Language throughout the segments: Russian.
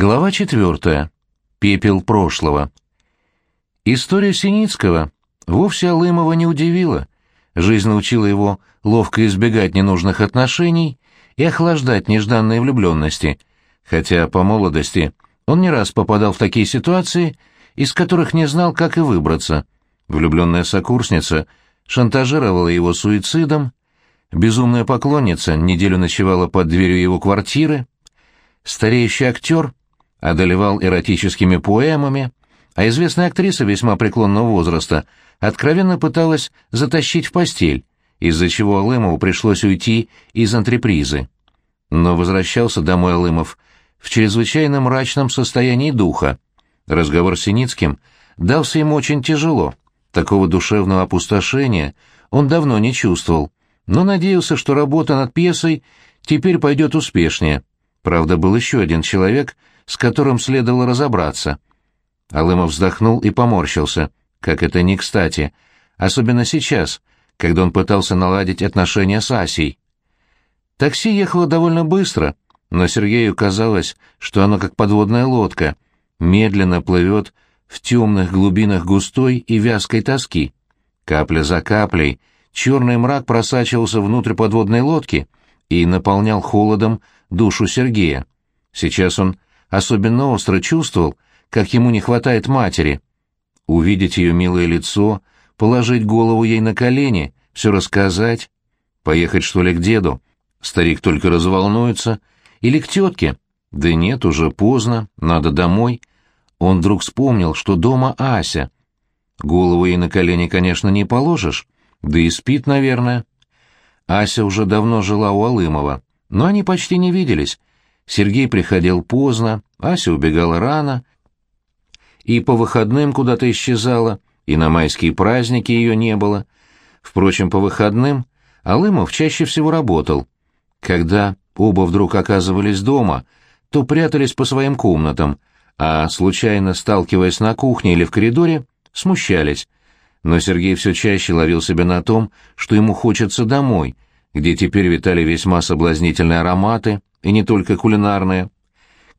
Глава четвертая. Пепел прошлого. История Синицкого вовсе Алымова не удивила. Жизнь научила его ловко избегать ненужных отношений и охлаждать нежданные влюбленности, хотя по молодости он не раз попадал в такие ситуации, из которых не знал, как и выбраться. Влюбленная сокурсница шантажировала его суицидом, безумная поклонница неделю ночевала под дверью его квартиры, стареющий актер одолевал эротическими поэмами, а известная актриса весьма преклонного возраста откровенно пыталась затащить в постель, из-за чего Алымову пришлось уйти из антрепризы. Но возвращался домой Алымов в чрезвычайно мрачном состоянии духа. Разговор с Синицким дался ему очень тяжело. Такого душевного опустошения он давно не чувствовал, но надеялся, что работа над пьесой теперь пойдет успешнее. Правда, был еще один человек, с которым следовало разобраться. Алымов вздохнул и поморщился, как это не кстати, особенно сейчас, когда он пытался наладить отношения с Асей. Такси ехало довольно быстро, но Сергею казалось, что оно как подводная лодка, медленно плывет в темных глубинах густой и вязкой тоски. Капля за каплей черный мрак просачивался внутрь подводной лодки и наполнял холодом душу Сергея. Сейчас он особенно остро чувствовал, как ему не хватает матери. Увидеть ее милое лицо, положить голову ей на колени, все рассказать. Поехать, что ли, к деду? Старик только разволнуется. Или к тетке? Да нет, уже поздно, надо домой. Он вдруг вспомнил, что дома Ася. Голову ей на колени, конечно, не положишь, да и спит, наверное. Ася уже давно жила у Алымова, но они почти не виделись, Сергей приходил поздно, Ася убегала рано, и по выходным куда-то исчезала, и на майские праздники ее не было. Впрочем, по выходным Алымов чаще всего работал. Когда оба вдруг оказывались дома, то прятались по своим комнатам, а, случайно сталкиваясь на кухне или в коридоре, смущались. Но Сергей все чаще ловил себя на том, что ему хочется домой, где теперь витали весьма соблазнительные ароматы, и не только кулинарные.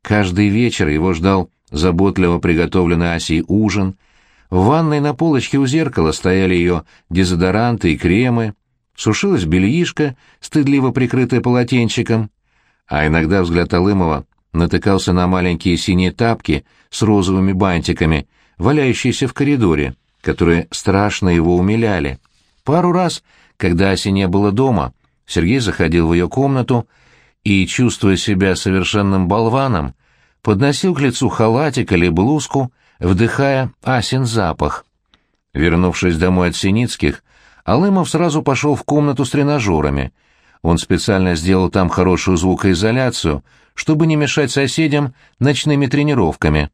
Каждый вечер его ждал заботливо приготовленный Асей ужин. В ванной на полочке у зеркала стояли ее дезодоранты и кремы, сушилась бельишко, стыдливо прикрытое полотенчиком, а иногда взгляд Алымова натыкался на маленькие синие тапки с розовыми бантиками, валяющиеся в коридоре, которые страшно его умиляли. Пару раз, когда Аси не было дома, Сергей заходил в ее комнату, и, чувствуя себя совершенным болваном, подносил к лицу халатик или блузку, вдыхая асин запах. Вернувшись домой от Синицких, Алымов сразу пошел в комнату с тренажерами. Он специально сделал там хорошую звукоизоляцию, чтобы не мешать соседям ночными тренировками.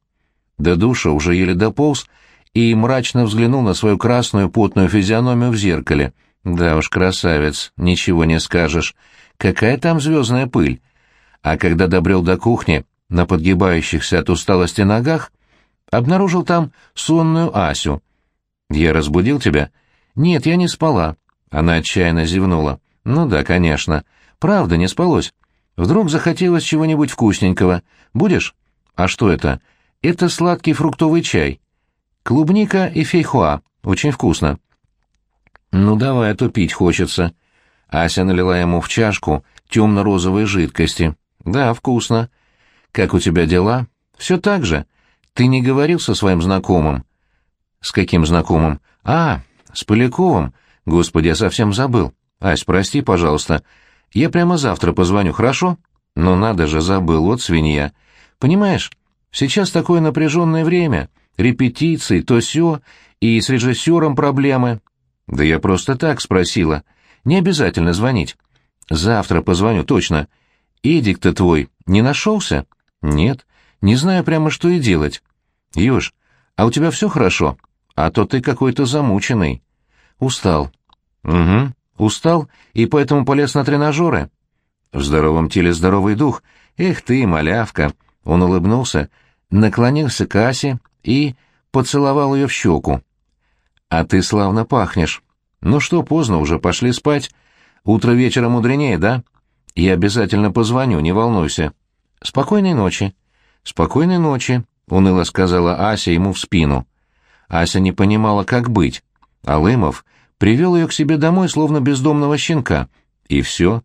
До душа уже еле дополз и мрачно взглянул на свою красную потную физиономию в зеркале. Да уж, красавец, ничего не скажешь. Какая там звездная пыль? А когда добрел до кухни, на подгибающихся от усталости ногах, обнаружил там сонную Асю. «Я разбудил тебя?» «Нет, я не спала». Она отчаянно зевнула. «Ну да, конечно. Правда, не спалось. Вдруг захотелось чего-нибудь вкусненького. Будешь?» «А что это?» «Это сладкий фруктовый чай. Клубника и фейхоа. Очень вкусно». «Ну давай, а то пить хочется». Ася налила ему в чашку темно-розовой жидкости. «Да, вкусно. Как у тебя дела?» «Все так же. Ты не говорил со своим знакомым?» «С каким знакомым?» «А, с Поляковым. Господи, я совсем забыл. Ась, прости, пожалуйста. Я прямо завтра позвоню, хорошо?» «Но надо же, забыл, вот свинья. Понимаешь, сейчас такое напряженное время. Репетиции, то сё, и с режиссером проблемы». «Да я просто так спросила». Не обязательно звонить. Завтра позвоню, точно. Эдик-то твой не нашелся? Нет. Не знаю прямо, что и делать. Юж, а у тебя все хорошо? А то ты какой-то замученный. Устал. Угу. Устал, и поэтому полез на тренажеры. В здоровом теле здоровый дух. Эх ты, малявка. Он улыбнулся, наклонился к Асе и поцеловал ее в щеку. А ты славно пахнешь. «Ну что, поздно уже, пошли спать. Утро вечера мудренее, да? Я обязательно позвоню, не волнуйся. Спокойной ночи». «Спокойной ночи», — уныло сказала Ася ему в спину. Ася не понимала, как быть. Алымов привел ее к себе домой, словно бездомного щенка. И все.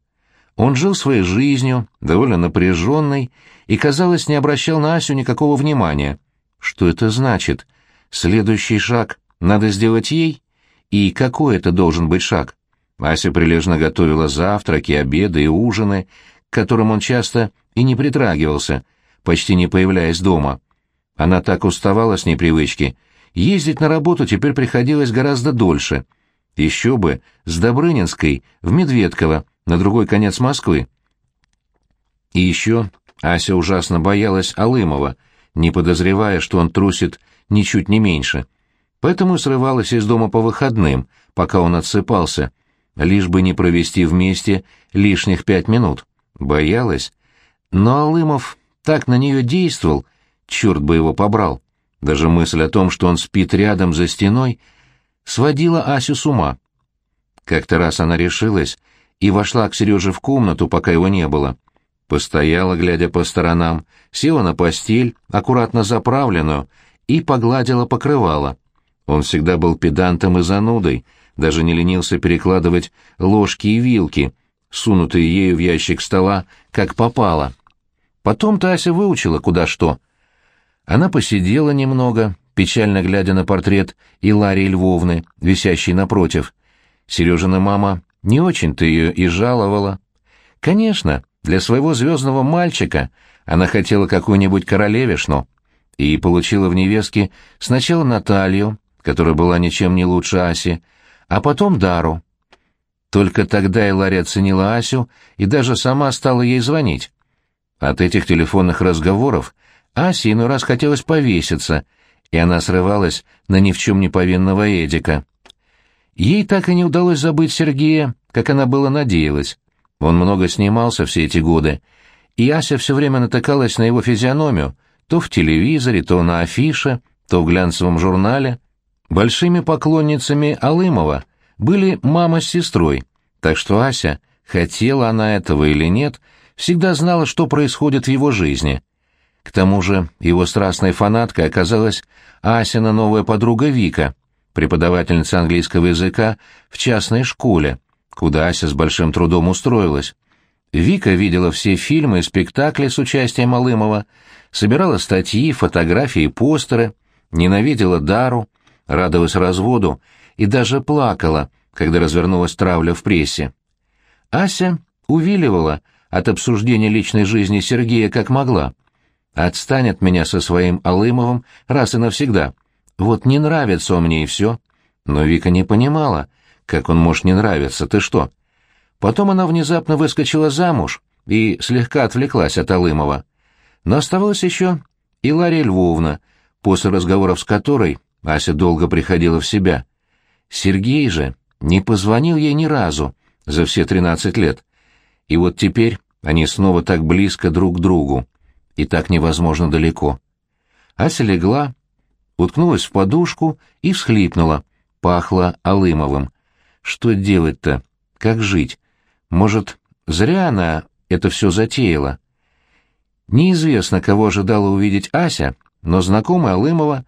Он жил своей жизнью, довольно напряженной, и, казалось, не обращал на Асю никакого внимания. Что это значит? Следующий шаг надо сделать ей? И какой это должен быть шаг? Ася прилежно готовила завтраки, обеды и ужины, к которым он часто и не притрагивался, почти не появляясь дома. Она так уставала с непривычки. Ездить на работу теперь приходилось гораздо дольше. Еще бы, с Добрынинской, в Медведково, на другой конец Москвы. И еще Ася ужасно боялась Алымова, не подозревая, что он трусит ничуть не меньше. Поэтому срывалась из дома по выходным, пока он отсыпался, лишь бы не провести вместе лишних пять минут. Боялась. Но Алымов так на нее действовал, черт бы его побрал. Даже мысль о том, что он спит рядом за стеной, сводила Асю с ума. Как-то раз она решилась и вошла к Сереже в комнату, пока его не было. Постояла, глядя по сторонам, села на постель, аккуратно заправленную, и погладила покрывало. Он всегда был педантом и занудой, даже не ленился перекладывать ложки и вилки, сунутые ею в ящик стола, как попало. Потом Тася выучила куда что. Она посидела немного, печально глядя на портрет Иларии Львовны, висящий напротив. Сережина мама не очень-то ее и жаловала. Конечно, для своего звездного мальчика она хотела какую-нибудь королевишну и получила в невестке сначала Наталью, которая была ничем не лучше Аси, а потом Дару. Только тогда Илария оценила Асю и даже сама стала ей звонить. От этих телефонных разговоров Асе иной раз хотелось повеситься, и она срывалась на ни в чем не повинного Эдика. Ей так и не удалось забыть Сергея, как она было надеялась. Он много снимался все эти годы, и Ася все время натыкалась на его физиономию, то в телевизоре, то на афише, то в глянцевом журнале. Большими поклонницами Алымова были мама с сестрой, так что Ася, хотела она этого или нет, всегда знала, что происходит в его жизни. К тому же его страстной фанаткой оказалась Асина новая подруга Вика, преподавательница английского языка в частной школе, куда Ася с большим трудом устроилась. Вика видела все фильмы и спектакли с участием Алымова, собирала статьи, фотографии и постеры, ненавидела Дару, радовалась разводу и даже плакала, когда развернулась травля в прессе. Ася увиливала от обсуждения личной жизни Сергея как могла. «Отстань от меня со своим Алымовым раз и навсегда. Вот не нравится он мне и все». Но Вика не понимала, как он может не нравиться, ты что? Потом она внезапно выскочила замуж и слегка отвлеклась от Алымова. Но оставалась еще и Лария Львовна, после разговоров с которой Ася долго приходила в себя. Сергей же не позвонил ей ни разу за все тринадцать лет. И вот теперь они снова так близко друг к другу, и так невозможно далеко. Ася легла, уткнулась в подушку и всхлипнула. Пахло Алымовым. Что делать-то? Как жить? Может, зря она это все затеяла? Неизвестно, кого ожидала увидеть Ася, но знакомый Алымова,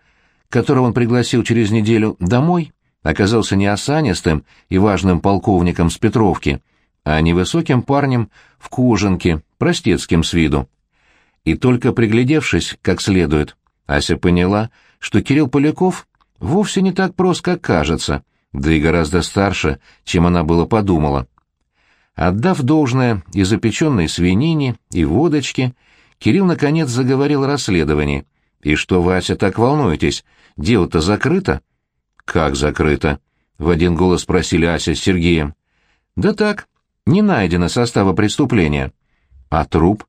которого он пригласил через неделю домой, оказался не осанистым и важным полковником с Петровки, а невысоким парнем в кожанке, простецким с виду. И только приглядевшись как следует, Ася поняла, что Кирилл Поляков вовсе не так прост, как кажется, да и гораздо старше, чем она было подумала. Отдав должное и запеченной свинине, и водочке, Кирилл наконец заговорил о расследовании. «И что, Вася, так волнуетесь? Дело-то закрыто?» «Как закрыто?» — в один голос спросили Ася с Сергеем. «Да так, не найдено состава преступления». «А труп?»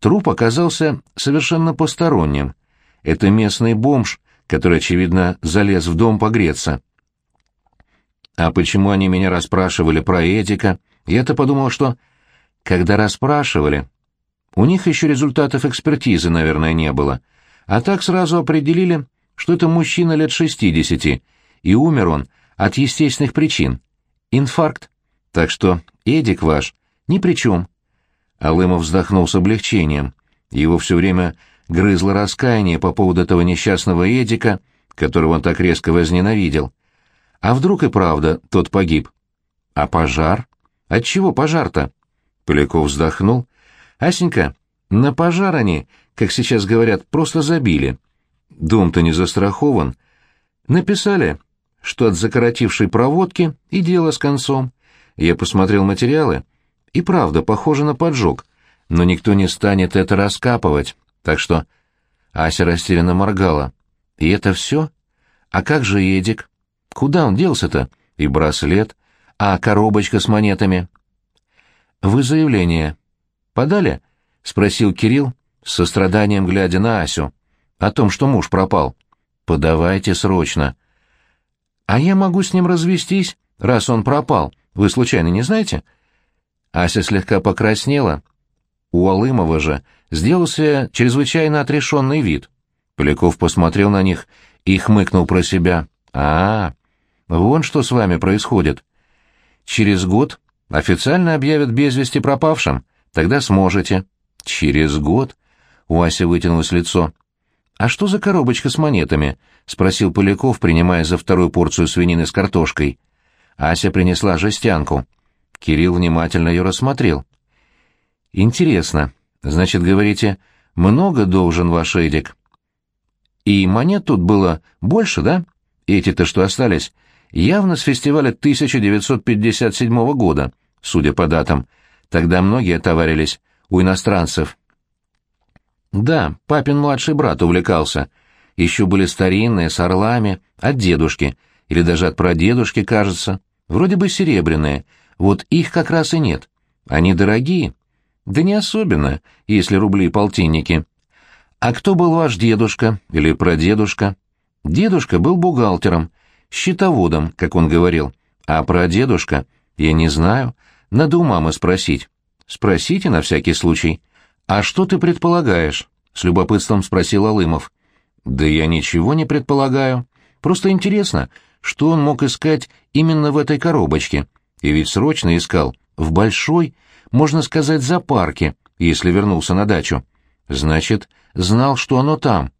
Труп оказался совершенно посторонним. Это местный бомж, который, очевидно, залез в дом погреться. А почему они меня расспрашивали про Эдика? Я-то подумал, что... Когда расспрашивали... У них еще результатов экспертизы, наверное, не было. А так сразу определили, что это мужчина лет шестидесяти, и умер он от естественных причин. Инфаркт. Так что Эдик ваш ни при чем. Алымов вздохнул с облегчением. Его все время грызло раскаяние по поводу этого несчастного Эдика, которого он так резко возненавидел. А вдруг и правда тот погиб? А пожар? Отчего пожар-то? Поляков вздохнул. Асенька, на пожар они, как сейчас говорят, просто забили. Дом-то не застрахован. Написали, что от закоротившей проводки и дело с концом. Я посмотрел материалы, и правда, похоже на поджог, но никто не станет это раскапывать, так что... Ася растерянно моргала. «И это все? А как же Эдик? Куда он делся-то? И браслет? А коробочка с монетами?» «Вы заявление подали?» — спросил Кирилл, с состраданием глядя на Асю. «О том, что муж пропал. Подавайте срочно». «А я могу с ним развестись, раз он пропал. Вы случайно не знаете?» Ася слегка покраснела. У Алымова же сделался чрезвычайно отрешенный вид. Поляков посмотрел на них и хмыкнул про себя. «А, вон что с вами происходит. Через год официально объявят без вести пропавшим, тогда сможете». «Через год?» — у Аси вытянулось лицо. «А что за коробочка с монетами?» — спросил Поляков, принимая за вторую порцию свинины с картошкой. Ася принесла жестянку. Кирилл внимательно ее рассмотрел. «Интересно. Значит, говорите, много должен ваш Эдик?» «И монет тут было больше, да? Эти-то, что остались, явно с фестиваля 1957 года, судя по датам. Тогда многие товарились у иностранцев. Да, папин младший брат увлекался. Еще были старинные, с орлами, от дедушки, или даже от прадедушки, кажется. Вроде бы серебряные, вот их как раз и нет. Они дорогие. Да не особенно, если рубли и полтинники. А кто был ваш дедушка или прадедушка? Дедушка был бухгалтером, счетоводом, как он говорил. А прадедушка, я не знаю, надо у мамы спросить. Спросите на всякий случай. «А что ты предполагаешь?» — с любопытством спросил Алымов. «Да я ничего не предполагаю. Просто интересно, что он мог искать именно в этой коробочке. И ведь срочно искал. В большой, можно сказать, зоопарке, если вернулся на дачу. Значит, знал, что оно там.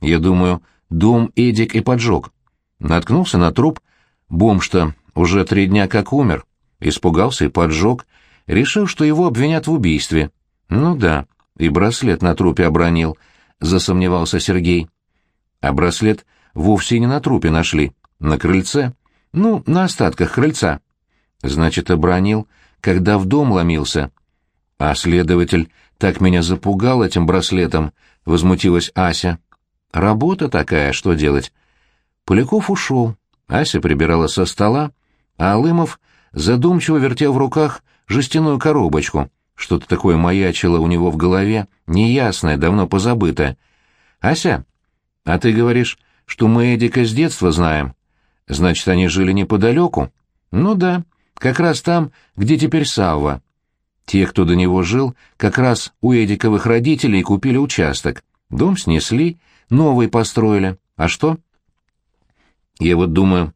Я думаю, дом Эдик и поджег. Наткнулся на труп. Бомж-то уже три дня как умер. Испугался и поджег. Решил, что его обвинят в убийстве. Ну да, и браслет на трупе обронил, засомневался Сергей. А браслет вовсе не на трупе нашли, на крыльце. Ну, на остатках крыльца. Значит, обронил, когда в дом ломился. А следователь так меня запугал этим браслетом, возмутилась Ася. Работа такая, что делать? Поляков ушел. Ася прибирала со стола, а Алымов задумчиво вертел в руках жестяную коробочку — что-то такое маячило у него в голове, неясное, давно позабытое. «Ася, а ты говоришь, что мы Эдика с детства знаем? Значит, они жили неподалеку?» «Ну да, как раз там, где теперь Савва. Те, кто до него жил, как раз у Эдиковых родителей купили участок. Дом снесли, новый построили. А что?» «Я вот думаю,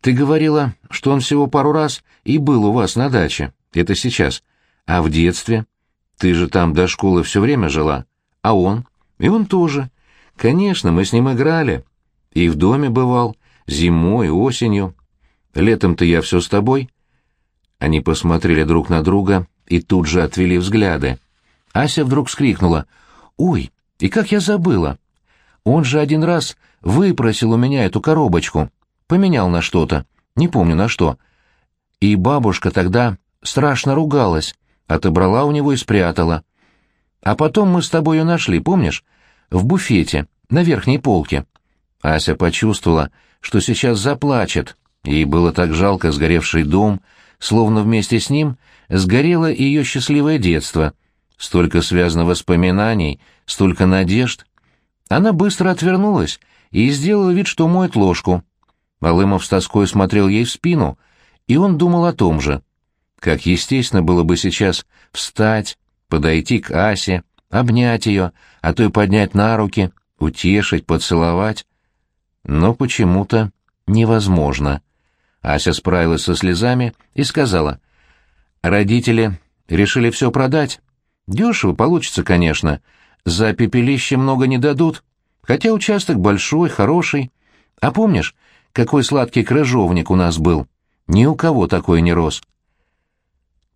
ты говорила, что он всего пару раз и был у вас на даче. Это сейчас. А в детстве? Ты же там до школы все время жила. А он? И он тоже. Конечно, мы с ним играли. И в доме бывал. Зимой, осенью. Летом-то я все с тобой. Они посмотрели друг на друга и тут же отвели взгляды. Ася вдруг вскрикнула. «Ой, и как я забыла! Он же один раз выпросил у меня эту коробочку. Поменял на что-то. Не помню на что. И бабушка тогда страшно ругалась отобрала у него и спрятала. А потом мы с тобой ее нашли, помнишь? В буфете, на верхней полке. Ася почувствовала, что сейчас заплачет. Ей было так жалко сгоревший дом, словно вместе с ним сгорело ее счастливое детство. Столько связано воспоминаний, столько надежд. Она быстро отвернулась и сделала вид, что моет ложку. Алымов с тоской смотрел ей в спину, и он думал о том же. Как естественно было бы сейчас встать, подойти к Асе, обнять ее, а то и поднять на руки, утешить, поцеловать. Но почему-то невозможно. Ася справилась со слезами и сказала, «Родители решили все продать. Дешево получится, конечно, за пепелище много не дадут, хотя участок большой, хороший. А помнишь, какой сладкий крыжовник у нас был? Ни у кого такой не рос.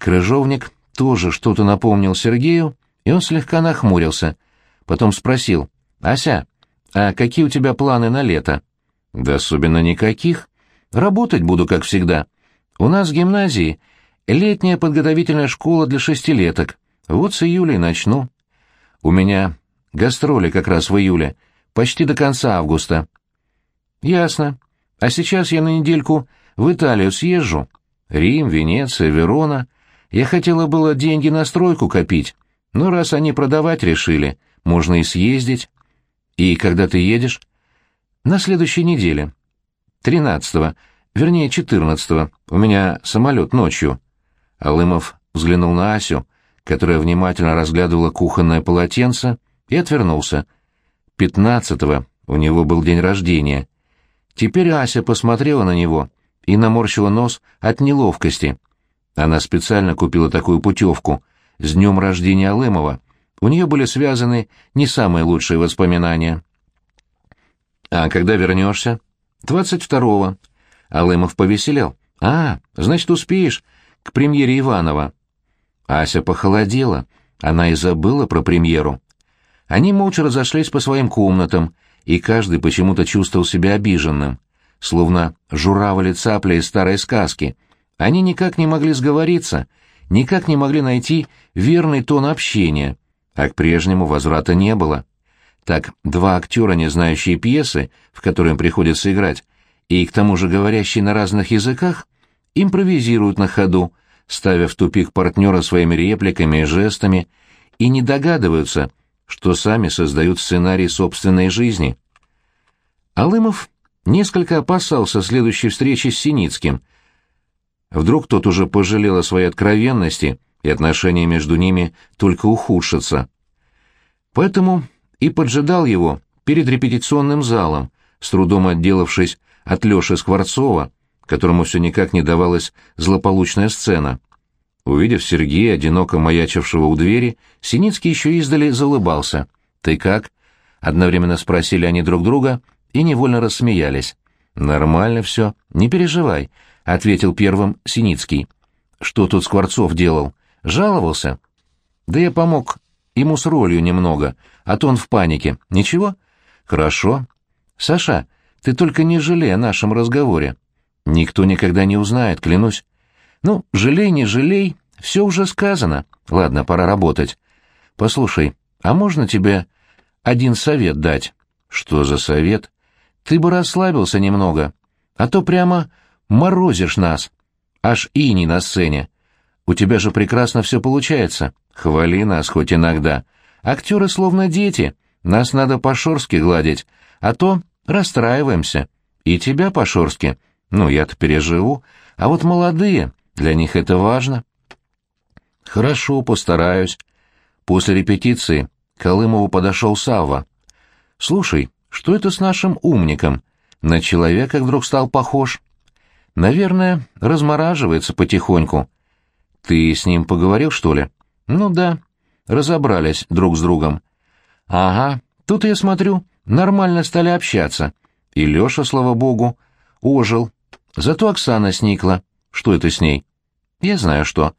Крыжовник тоже что-то напомнил Сергею, и он слегка нахмурился. Потом спросил, «Ася, а какие у тебя планы на лето?» «Да особенно никаких. Работать буду, как всегда. У нас в гимназии летняя подготовительная школа для шестилеток. Вот с июля начну. У меня гастроли как раз в июле, почти до конца августа». «Ясно. А сейчас я на недельку в Италию съезжу. Рим, Венеция, Верона. Я хотела было деньги на стройку копить, но раз они продавать решили, можно и съездить. И когда ты едешь? На следующей неделе. Тринадцатого, вернее, четырнадцатого. У меня самолет ночью. Алымов взглянул на Асю, которая внимательно разглядывала кухонное полотенце, и отвернулся. Пятнадцатого у него был день рождения. Теперь Ася посмотрела на него и наморщила нос от неловкости. Она специально купила такую путевку с днем рождения Алымова. У нее были связаны не самые лучшие воспоминания. «А когда вернешься?» «Двадцать второго». Алымов повеселел. «А, значит, успеешь к премьере Иванова». Ася похолодела. Она и забыла про премьеру. Они молча разошлись по своим комнатам, и каждый почему-то чувствовал себя обиженным, словно журавль и цапля из старой сказки. Они никак не могли сговориться, никак не могли найти верный тон общения, а к прежнему возврата не было. Так два актера, не знающие пьесы, в которой им приходится играть, и к тому же говорящие на разных языках, импровизируют на ходу, ставя в тупик партнера своими репликами и жестами, и не догадываются, что сами создают сценарий собственной жизни. Алымов несколько опасался следующей встречи с Синицким. Вдруг тот уже пожалел о своей откровенности, и отношения между ними только ухудшатся. Поэтому и поджидал его перед репетиционным залом, с трудом отделавшись от Лёши Скворцова, которому все никак не давалась злополучная сцена. Увидев Сергея, одиноко маячившего у двери, Синицкий еще издали заулыбался. «Ты как?» — одновременно спросили они друг друга и невольно рассмеялись. «Нормально все, не переживай», — ответил первым Синицкий. «Что тут Скворцов делал? Жаловался?» «Да я помог ему с ролью немного, а то он в панике. Ничего?» «Хорошо. Саша, ты только не жалей о нашем разговоре. Никто никогда не узнает, клянусь. Ну, жалей, не жалей, все уже сказано. Ладно, пора работать. Послушай, а можно тебе один совет дать? Что за совет? Ты бы расслабился немного, а то прямо морозишь нас. Аж ини на сцене. У тебя же прекрасно все получается. Хвали нас хоть иногда. Актеры словно дети, нас надо по-шорски гладить, а то расстраиваемся. И тебя по-шорски. Ну, я-то переживу. А вот молодые, для них это важно. Хорошо, постараюсь. После репетиции к Колымову подошел Савва. Слушай, что это с нашим умником? На человека вдруг стал похож. Наверное, размораживается потихоньку. Ты с ним поговорил, что ли? Ну да. Разобрались друг с другом. Ага, тут я смотрю, нормально стали общаться. И Леша, слава богу, ожил. Зато Оксана сникла. Что это с ней? Я знаю что.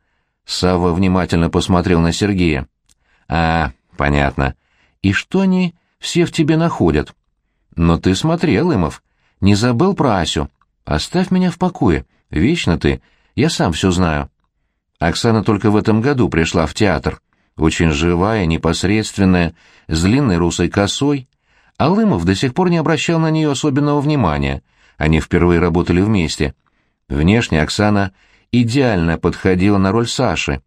Савва внимательно посмотрел на Сергея. А, понятно. И что они все в тебе находят? Но ты смотрел, Имов. Не забыл про Асю? Оставь меня в покое. Вечно ты. Я сам все знаю. Оксана только в этом году пришла в театр. Очень живая, непосредственная, с длинной русой косой. Алымов до сих пор не обращал на нее особенного внимания. Они впервые работали вместе. Внешне Оксана идеально подходила на роль Саши.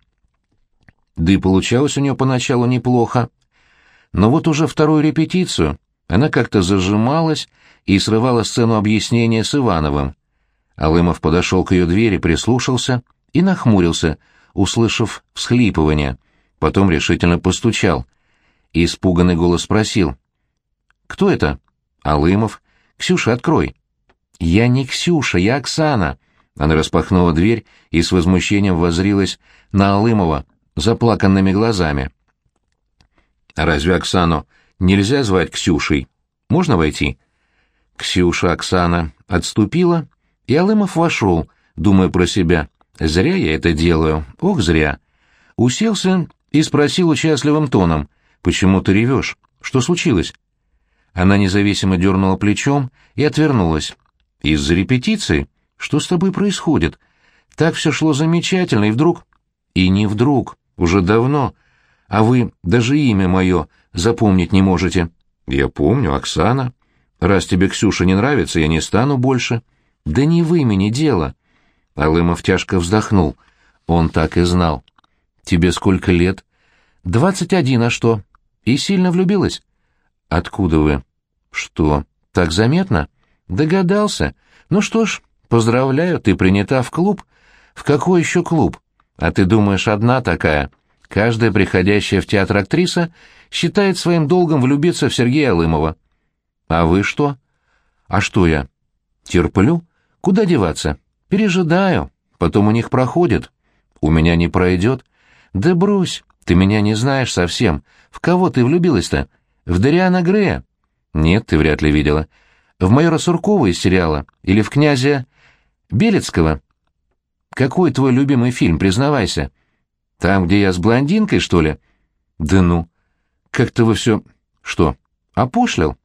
Да и получалось у нее поначалу неплохо. Но вот уже вторую репетицию она как-то зажималась и срывала сцену объяснения с Ивановым. Алымов подошел к ее двери, прислушался и нахмурился, услышав всхлипывание. Потом решительно постучал. Испуганный голос спросил. «Кто это?» «Алымов. Ксюша, открой». «Я не Ксюша, я Оксана». Она распахнула дверь и с возмущением воззрилась на Алымова заплаканными глазами. Разве Оксану нельзя звать Ксюшей? Можно войти? Ксюша Оксана отступила, и Алымов вошел, думая про себя. Зря я это делаю, ох, зря. Уселся и спросил участливым тоном, «Почему ты ревешь? Что случилось?» Она независимо дернула плечом и отвернулась. «Из-за репетиции? Что с тобой происходит? Так все шло замечательно, и вдруг...» «И не вдруг, уже давно. А вы даже имя мое запомнить не можете». «Я помню, Оксана. Раз тебе Ксюша не нравится, я не стану больше». «Да не в имени дело». Алымов тяжко вздохнул. Он так и знал. «Тебе сколько лет?» «Двадцать один, а что?» «И сильно влюбилась?» «Откуда вы?» «Что, так заметно?» «Догадался. Ну что ж, поздравляю, ты принята в клуб». «В какой еще клуб? А ты думаешь, одна такая?» Каждая приходящая в театр актриса считает своим долгом влюбиться в Сергея Алымова. А вы что? А что я? Терплю? Куда деваться? Пережидаю. Потом у них проходит. У меня не пройдет. Да брось, ты меня не знаешь совсем. В кого ты влюбилась-то? В Дариана Грея? Нет, ты вряд ли видела. В майора Суркова из сериала? Или в князя Белецкого? Какой твой любимый фильм, признавайся? Там, где я с блондинкой, что ли? Да ну. Как-то вы все... Что, опошлил?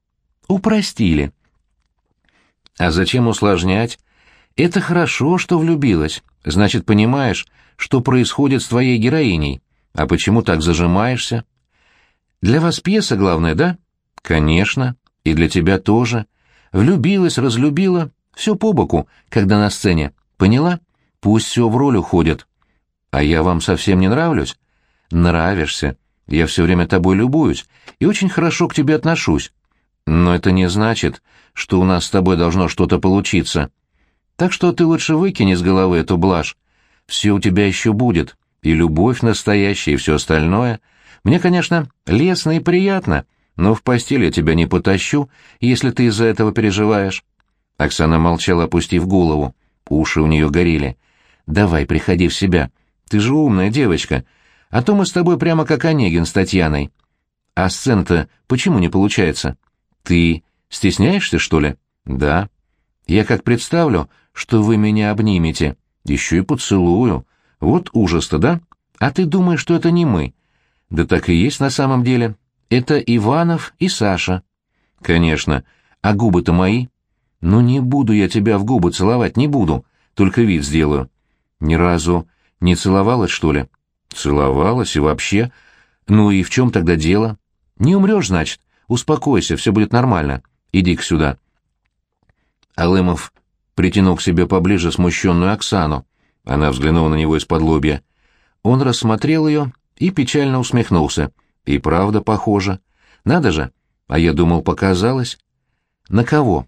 Упростили. А зачем усложнять? Это хорошо, что влюбилась. Значит, понимаешь, что происходит с твоей героиней. А почему так зажимаешься? Для вас пьеса главное, да? Конечно. И для тебя тоже. Влюбилась, разлюбила. Все по боку, когда на сцене. Поняла? Пусть все в роль уходит. А я вам совсем не нравлюсь? Нравишься. Я все время тобой любуюсь и очень хорошо к тебе отношусь. Но это не значит, что у нас с тобой должно что-то получиться. Так что ты лучше выкини с головы эту блажь. Все у тебя еще будет, и любовь настоящая, и все остальное. Мне, конечно, лестно и приятно, но в постель я тебя не потащу, если ты из-за этого переживаешь». Оксана молчала, опустив голову. Уши у нее горели. «Давай, приходи в себя. Ты же умная девочка. А то мы с тобой прямо как Онегин с Татьяной. А сцена-то почему не получается? Ты стесняешься, что ли? Да. Я как представлю, что вы меня обнимете. Еще и поцелую. Вот ужас-то, да? А ты думаешь, что это не мы? Да так и есть на самом деле. Это Иванов и Саша. Конечно. А губы-то мои? Ну не буду я тебя в губы целовать, не буду. Только вид сделаю. Ни разу не целовалась, что ли? Целовалась и вообще. Ну и в чем тогда дело? Не умрешь, значит. Успокойся, все будет нормально. Иди-ка сюда. Алымов притянул к себе поближе смущенную Оксану. Она взглянула на него из-под лобья. Он рассмотрел ее и печально усмехнулся. И правда похоже. Надо же. А я думал, показалось. На кого?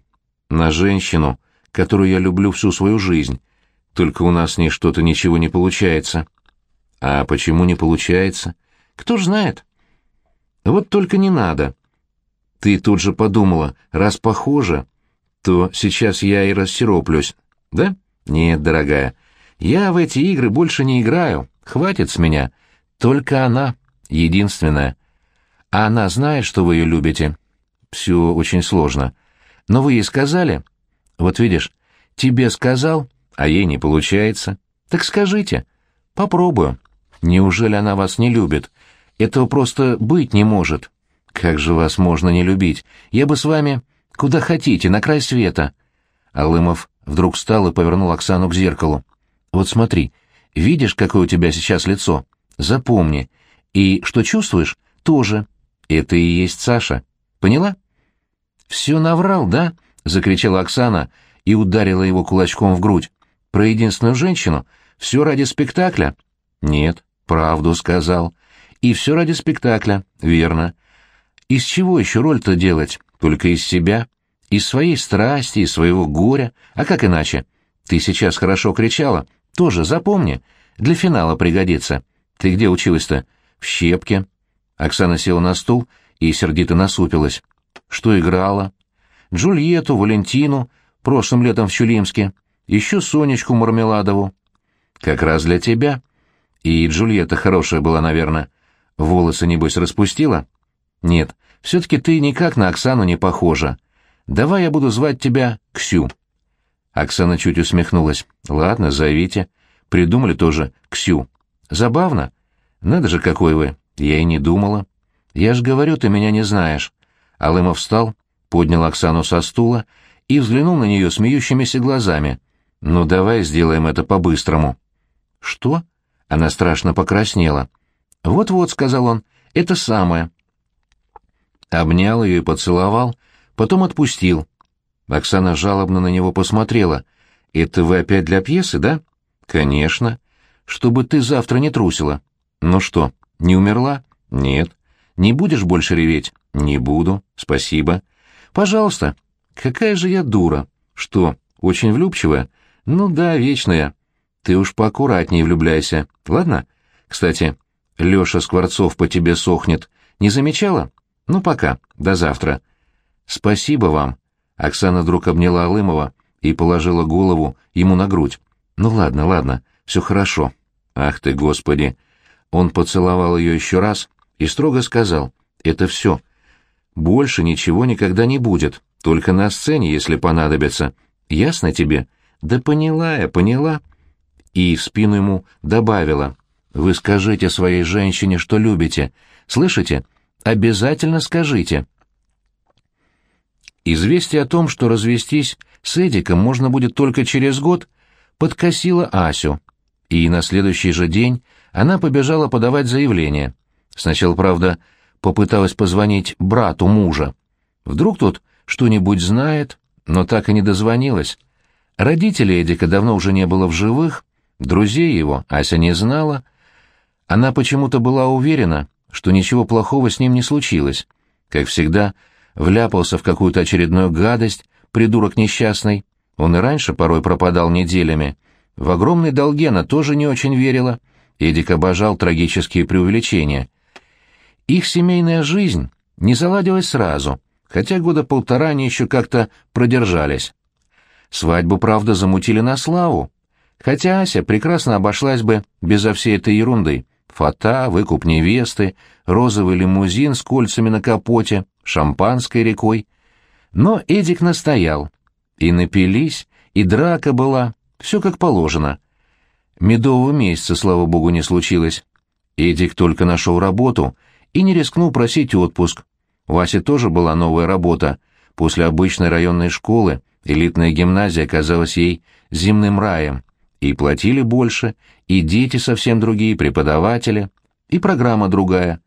На женщину, которую я люблю всю свою жизнь, только у нас с ней что-то ничего не получается. А почему не получается? Кто ж знает? Вот только не надо. Ты тут же подумала, раз похоже, то сейчас я и рассероплюсь. Да? Нет, дорогая, я в эти игры больше не играю. Хватит с меня. Только она, единственная. А она знает, что вы ее любите. Все очень сложно. Но вы ей сказали? Вот видишь, тебе сказал, а ей не получается. Так скажите. Попробую. Неужели она вас не любит? Этого просто быть не может. Как же вас можно не любить? Я бы с вами куда хотите, на край света. Алымов вдруг встал и повернул Оксану к зеркалу. Вот смотри, видишь, какое у тебя сейчас лицо? Запомни. И что чувствуешь? Тоже. Это и есть Саша. Поняла? Все наврал, да? закричала Оксана и ударила его кулачком в грудь. Про единственную женщину? Все ради спектакля? Нет, правду сказал. И все ради спектакля, верно. Из чего еще роль-то делать? Только из себя? Из своей страсти, из своего горя? А как иначе? Ты сейчас хорошо кричала. Тоже запомни. Для финала пригодится. Ты где училась-то? В щепке. Оксана села на стул и сердито насупилась. Что играла? Джульетту, Валентину, прошлым летом в Чулимске еще Сонечку Мармеладову. Как раз для тебя. И Джульетта хорошая была, наверное. Волосы, небось, распустила? Нет, все-таки ты никак на Оксану не похожа. Давай я буду звать тебя Ксю». Оксана чуть усмехнулась. «Ладно, зовите. Придумали тоже Ксю. Забавно. Надо же, какой вы. Я и не думала. Я ж говорю, ты меня не знаешь». Алымов встал, поднял Оксану со стула и взглянул на нее смеющимися глазами. «Ну, давай сделаем это по-быстрому». «Что?» Она страшно покраснела. «Вот-вот», — сказал он, — «это самое». Обнял ее и поцеловал, потом отпустил. Оксана жалобно на него посмотрела. «Это вы опять для пьесы, да?» «Конечно. Чтобы ты завтра не трусила». «Ну что, не умерла?» «Нет». «Не будешь больше реветь?» «Не буду. Спасибо». «Пожалуйста». «Какая же я дура». «Что, очень влюбчивая?» «Ну да, вечная». «Ты уж поаккуратнее влюбляйся, ладно? Кстати, Лёша Скворцов по тебе сохнет. Не замечала? Ну, пока. До завтра». «Спасибо вам». Оксана вдруг обняла Алымова и положила голову ему на грудь. «Ну ладно, ладно, все хорошо». «Ах ты, Господи!» Он поцеловал ее еще раз и строго сказал, «Это все. Больше ничего никогда не будет, только на сцене, если понадобится. Ясно тебе?» «Да поняла я, поняла». И в спину ему добавила, «Вы скажите своей женщине, что любите. Слышите? Обязательно скажите». Известие о том, что развестись с Эдиком можно будет только через год, подкосило Асю, и на следующий же день она побежала подавать заявление. Сначала, правда, попыталась позвонить брату мужа. Вдруг тот что-нибудь знает, но так и не дозвонилась. Родителей Эдика давно уже не было в живых, друзей его Ася не знала. Она почему-то была уверена, что ничего плохого с ним не случилось. Как всегда, вляпался в какую-то очередную гадость, придурок несчастный. Он и раньше порой пропадал неделями. В огромной долги она тоже не очень верила. Эдик обожал трагические преувеличения. Их семейная жизнь не заладилась сразу, хотя года полтора они еще как-то продержались. Свадьбу, правда, замутили на славу, хотя Ася прекрасно обошлась бы безо всей этой ерунды. Фата, выкуп невесты, розовый лимузин с кольцами на капоте, шампанской рекой. Но Эдик настоял. И напились, и драка была, все как положено. Медового месяца, слава богу, не случилось. Эдик только нашел работу и не рискнул просить отпуск. У Аси тоже была новая работа. После обычной районной школы элитная гимназия оказалась ей земным раем. И платили больше, и дети совсем другие, преподаватели, и программа другая.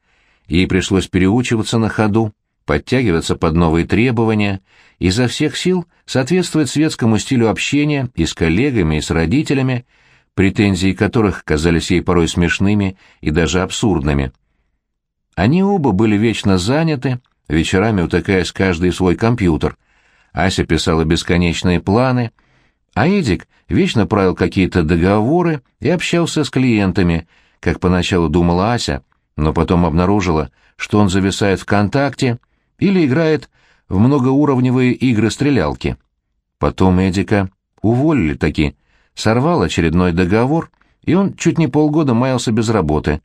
Ей пришлось переучиваться на ходу подтягиваться под новые требования, изо всех сил соответствовать светскому стилю общения и с коллегами, и с родителями, претензии которых казались ей порой смешными и даже абсурдными. Они оба были вечно заняты, вечерами утыкаясь каждый свой компьютер. Ася писала бесконечные планы, а Эдик вечно правил какие-то договоры и общался с клиентами, как поначалу думала Ася, но потом обнаружила, что он зависает в контакте или играет в многоуровневые игры-стрелялки. Потом Эдика уволили таки, сорвал очередной договор, и он чуть не полгода маялся без работы.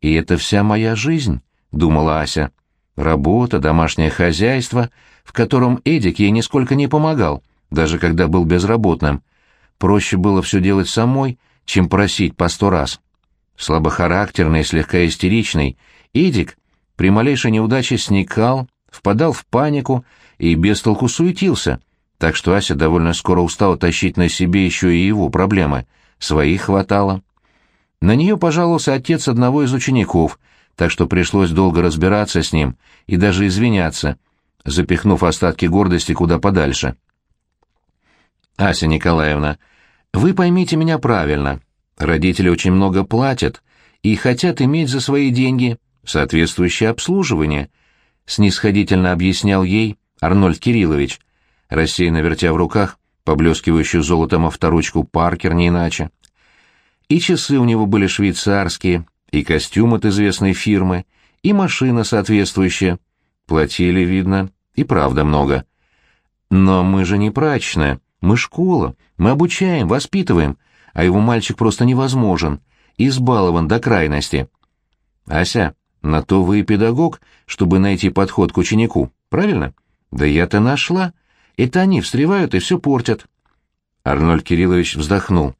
«И это вся моя жизнь», — думала Ася. «Работа, домашнее хозяйство, в котором Эдик ей нисколько не помогал, даже когда был безработным. Проще было все делать самой, чем просить по сто раз». Слабохарактерный, слегка истеричный, Эдик при малейшей неудаче сникал, впадал в панику и без толку суетился, так что Ася довольно скоро устала тащить на себе еще и его проблемы, своих хватало. На нее пожаловался отец одного из учеников, так что пришлось долго разбираться с ним и даже извиняться, запихнув остатки гордости куда подальше. «Ася Николаевна, вы поймите меня правильно. Родители очень много платят и хотят иметь за свои деньги соответствующее обслуживание», — снисходительно объяснял ей Арнольд Кириллович, рассеянно вертя в руках поблескивающую золотом авторучку Паркер не иначе. И часы у него были швейцарские, и костюм от известной фирмы, и машина соответствующая. Платили, видно, и правда много. Но мы же не прачечная, мы школа, мы обучаем, воспитываем, а его мальчик просто невозможен, избалован до крайности. Ася, На то вы и педагог, чтобы найти подход к ученику, правильно? Да я-то нашла. Это они встревают и все портят. Арнольд Кириллович вздохнул.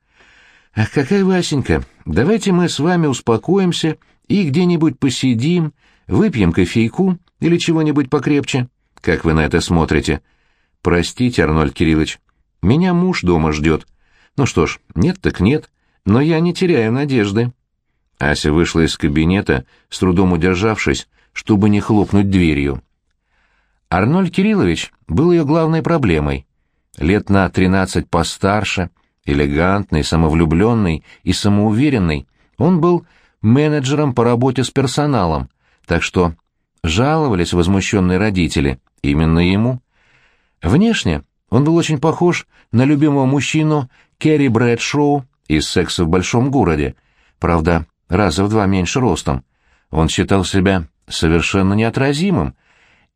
«Ах, какая Васенька, давайте мы с вами успокоимся и где-нибудь посидим, выпьем кофейку или чего-нибудь покрепче. Как вы на это смотрите?» «Простите, Арнольд Кириллович, меня муж дома ждет. Ну что ж, нет так нет, но я не теряю надежды». Ася вышла из кабинета, с трудом удержавшись, чтобы не хлопнуть дверью. Арнольд Кириллович был ее главной проблемой. Лет на тринадцать постарше, элегантный, самовлюбленный и самоуверенный, он был менеджером по работе с персоналом, так что жаловались возмущенные родители именно ему. Внешне он был очень похож на любимого мужчину Керри Брэдшоу из «Секса в большом городе», правда, раза в два меньше ростом. Он считал себя совершенно неотразимым,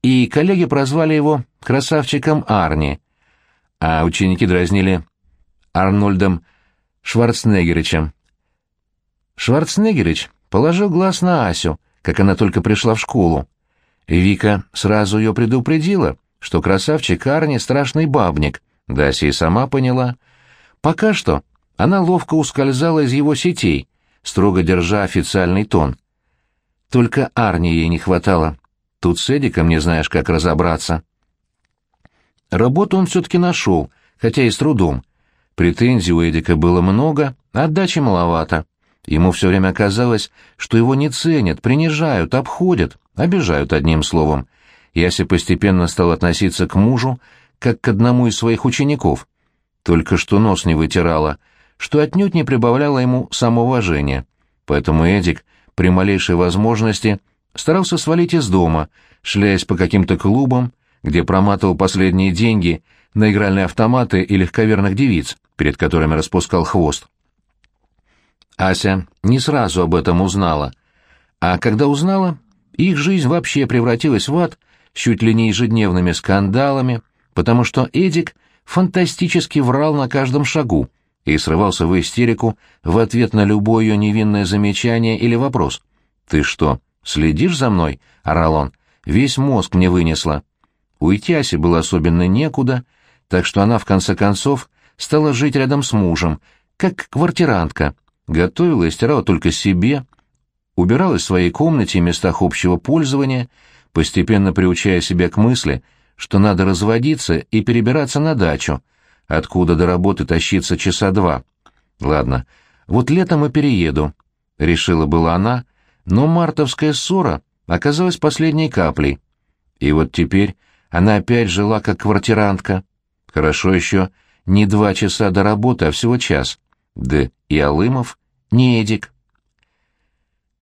и коллеги прозвали его «красавчиком Арни», а ученики дразнили Арнольдом Шварценеггеричем. Шварценеггерич положил глаз на Асю, как она только пришла в школу. Вика сразу ее предупредила, что красавчик Арни — страшный бабник, да Ася и сама поняла. Пока что она ловко ускользала из его сетей, строго держа официальный тон. Только Арни ей не хватало. Тут с Эдиком не знаешь, как разобраться. Работу он все-таки нашел, хотя и с трудом. Претензий у Эдика было много, отдачи маловато. Ему все время казалось, что его не ценят, принижают, обходят, обижают одним словом. Яся постепенно стал относиться к мужу, как к одному из своих учеников. Только что нос не вытирала, что отнюдь не прибавляло ему самоуважения. Поэтому Эдик при малейшей возможности старался свалить из дома, шляясь по каким-то клубам, где проматывал последние деньги на игральные автоматы и легковерных девиц, перед которыми распускал хвост. Ася не сразу об этом узнала, а когда узнала, их жизнь вообще превратилась в ад с чуть ли не ежедневными скандалами, потому что Эдик фантастически врал на каждом шагу и срывался в истерику в ответ на любое ее невинное замечание или вопрос. «Ты что, следишь за мной?» — орал он. «Весь мозг мне вынесло». Уйти Асе было особенно некуда, так что она, в конце концов, стала жить рядом с мужем, как квартирантка, готовила и стирала только себе, убиралась в своей комнате и местах общего пользования, постепенно приучая себя к мысли, что надо разводиться и перебираться на дачу, откуда до работы тащиться часа два. Ладно, вот летом и перееду, — решила была она, но мартовская ссора оказалась последней каплей. И вот теперь она опять жила как квартирантка. Хорошо еще не два часа до работы, а всего час. Да и Алымов не Эдик.